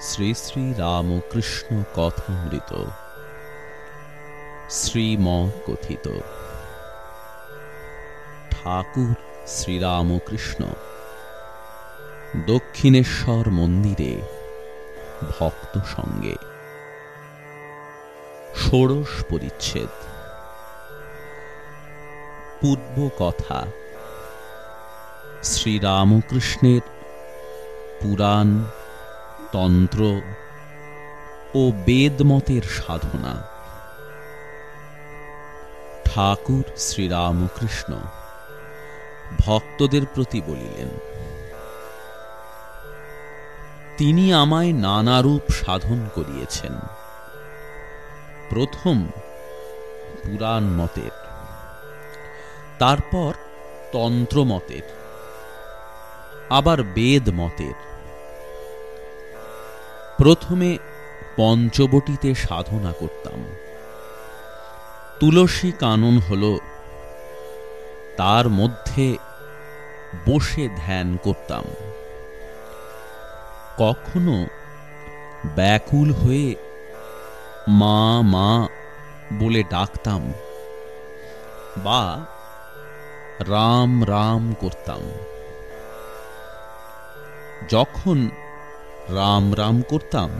শ্রী শ্রী রামকৃষ্ণ কথামৃত। শ্রীম কথিত ঠাকুর শ্রীরামকৃষ্ণ, দক্ষিণেশ্বর মন্দিরে ভক্ত সঙ্গে। ষোড়শ পরিচ্ছেদ। পূর্ব কথা, শ্রীরামকৃষ্ণের পুরাণ তন্ত্র ও বেদমতের সাধনা। ঠাকুর শ্রীরামকৃষ্ণ ভক্তদের প্রতি বলিলেন, তিনি আমায় নানারূপ সাধন করিয়েছেন। প্রথম পুরাণ মতের, তারপর তন্ত্র মতের, আবার বেদ মতের প্রথমে পঞ্চবটিতে সাধনা করতাম। তুলসী কানন হল তার মধ্যে বসে ধ্যান করতাম। কখনো ব্যাকুল হয়ে মা মা বলে ডাকতাম বা রাম রাম করতাম। যখন রাম রাম করতাম।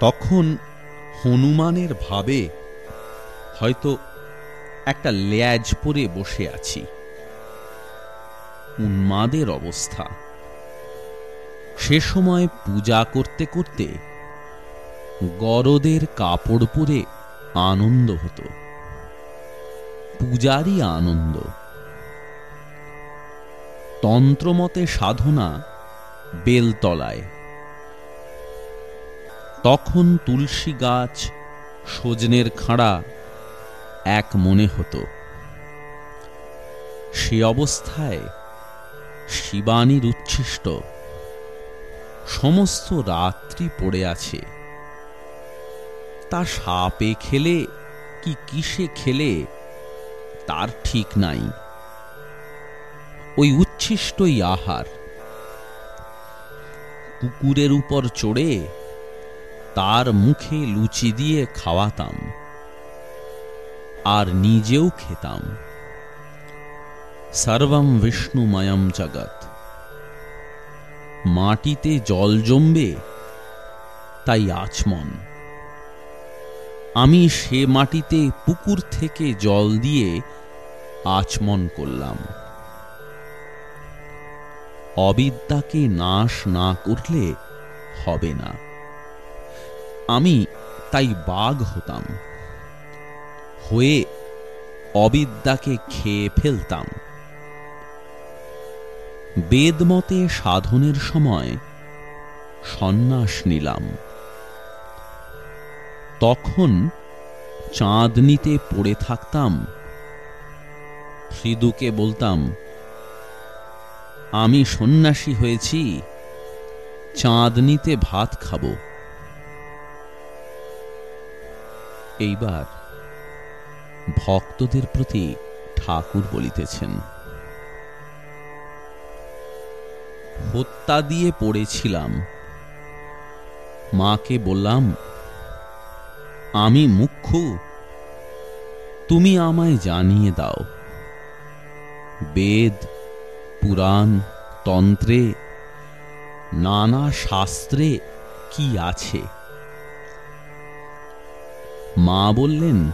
তখন হনুমানের ভাবে হয়তো একটা ল্যাজ পরে বসে আছি। উন্মাদের অবস্থা। সে সময় পূজা করতে করতে গরদের কাপড় পরে আনন্দ হতো। পূজারই আনন্দ। তন্ত্রমতে সাধনা বেলতলায়। তখন তুলসী গাছ সজনের খাঁড়া এক মনে হতো। সে অবস্থায় শিবানীর উচ্ছিষ্ট সমস্ত রাত্রি পড়ে আছে। তা সাপে খেলে কি কিসে খেলে তার ঠিক নাই। ওই উচ্ছিষ্টই আহার কুকুরের উপর চড়ে তার মুখে লুচি দিয়ে খাওয়াতাম আর নিজেও খেতাম। সর্বম বিষ্ণুময়ম জগৎ। মাটিতে জল জমবে তাই আচমন। আমি সে মাটিতে পুকুর থেকে জল দিয়ে আচমন করলাম। অবিদ্যাকে নাশ না করলে হবে না। আমি তাই বাঘ হতাম, হয়ে অবিদ্যাকে খেয়ে ফেলতাম। বেদমতে সাধনের সময় সন্ন্যাস নিলাম। তখন চাঁদনিতে পড়ে থাকতাম হৃদুকে বলতাম আমি সন্ন্যাসী হয়েছি, চাঁদনিতে ভাত খাব। এইবার ভক্তদের প্রতি ঠাকুর বলিতেছেন, হত্যা দিয়ে পড়েছিলাম। মাকে বললাম, আমি মুখ্য, তুমি আমায় জানিয়ে দাও। বেদ পুরাণ, তন্ত্রে, নানা শাস্ত্রে কি আছে? মা বললেন,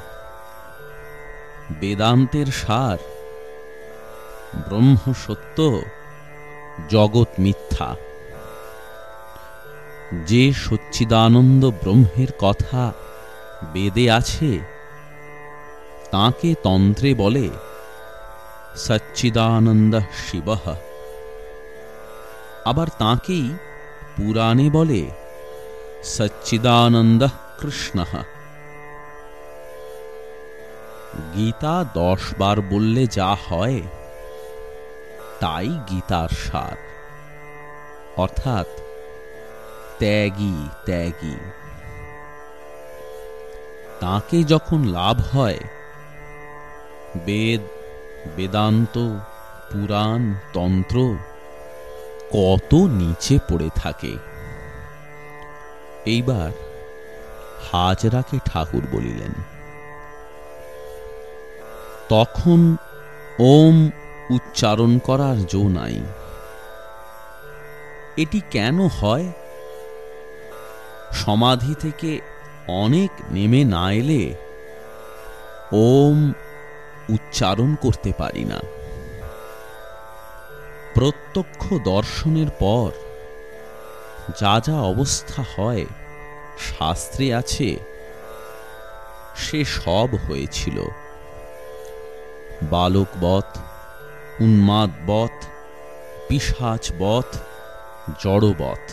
বেদান্তের সার, ব্রহ্ম সত্য, জগৎ মিথ্যা। যে সচ্চিদানন্দ ব্রহ্মের কথা বেদে আছে, তাকে তন্ত্রে বলে সচ্চিদানন্দ শিব আবার তাকেই পুরাণে বলে সচ্চিদানন্দ কৃষ্ণ। গীতা দশ বার বললে যা হয়, তাই গীতার সার। অর্থাৎ ত্যাগী ত্যাগী। তাকে যখন লাভ হয়, বেদ বেদান্ত, পুরাণ, তন্ত্র কত নিচে পড়ে থাকে। এইবার হাজরাকে ঠাকুর বলিলেন, তখন ওম উচ্চারণ করার জো নাই। এটি কেন হয়? সমাধি থেকে অনেক নেমে না এলে ওম উচ্চারণ করতে পারি না। প্রত্যক্ষ দর্শনের পর যা যা অবস্থা হয়, শাস্ত্রে আছে, সে সব হয়েছিল। বালকবধ উন্মাদবধ পিসাচবধ জড়বধ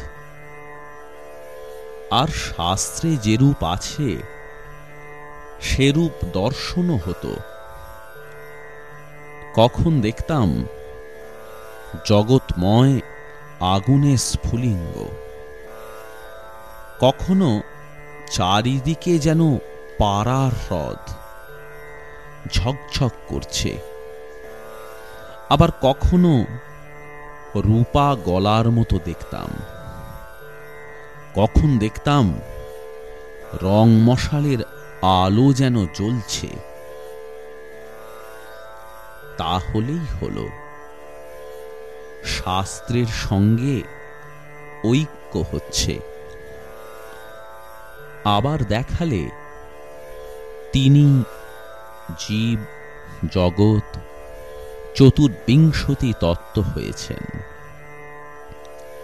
আর শাস্ত্রে যেরূপ আছে, সেরূপ দর্শনও হতো। কখন দেখতাম জগৎময় আগুনে স্ফুলিঙ্গ। কখনো চারিদিকে যেন পাড়ার হ্রদ, ঝকঝক করছে। আবার কখনো রূপা গলার মতো দেখতাম। কখন দেখতাম রং মশালের আলো যেন জ্বলছে। তাহলেই হলো। শাস্ত্রের সঙ্গে ঐক্য হচ্ছে। আবার দেখালে তিনি জীব, জগৎ, চতুর্বিংশতি তত্ত্ব হয়েছেন।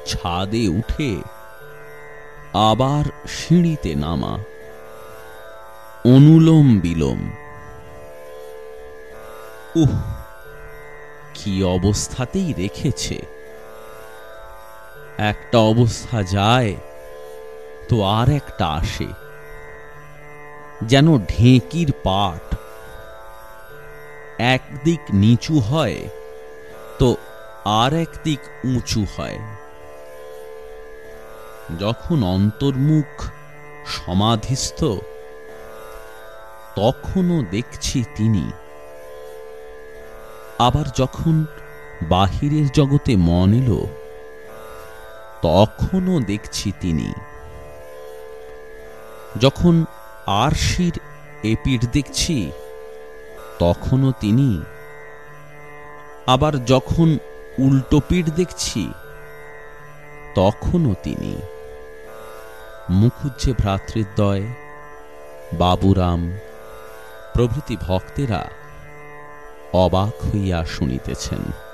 ছাদে উঠে আবার সিঁড়িতে নামা। অনুলোম বিলোম। উহ কি অবস্থাতেই রেখেছে। একটা অবস্থা যায় তো আর একটা আসে। যেন ঢেঁকির পাট। একদিক নিচু হয় তো আর একদিক উঁচু হয়। যখন অন্তর্মুখ সমাধিস্থ, তখনও দেখছি তিনি। আবার যখন বাহিরের জগতে মন এলো, তখনও দেখছি তিনি। যখন আরশির এপিঠ দেখছি, তখনও তিনি। আবার যখন উল্টো পিঠ দেখছি, তখনও তিনি। মুখুজ্জে ভ্রাতৃদ্বয়, বাবুরাম, প্রভৃতি ভক্তেরা অবাক হইয়া শুনিতেছেন।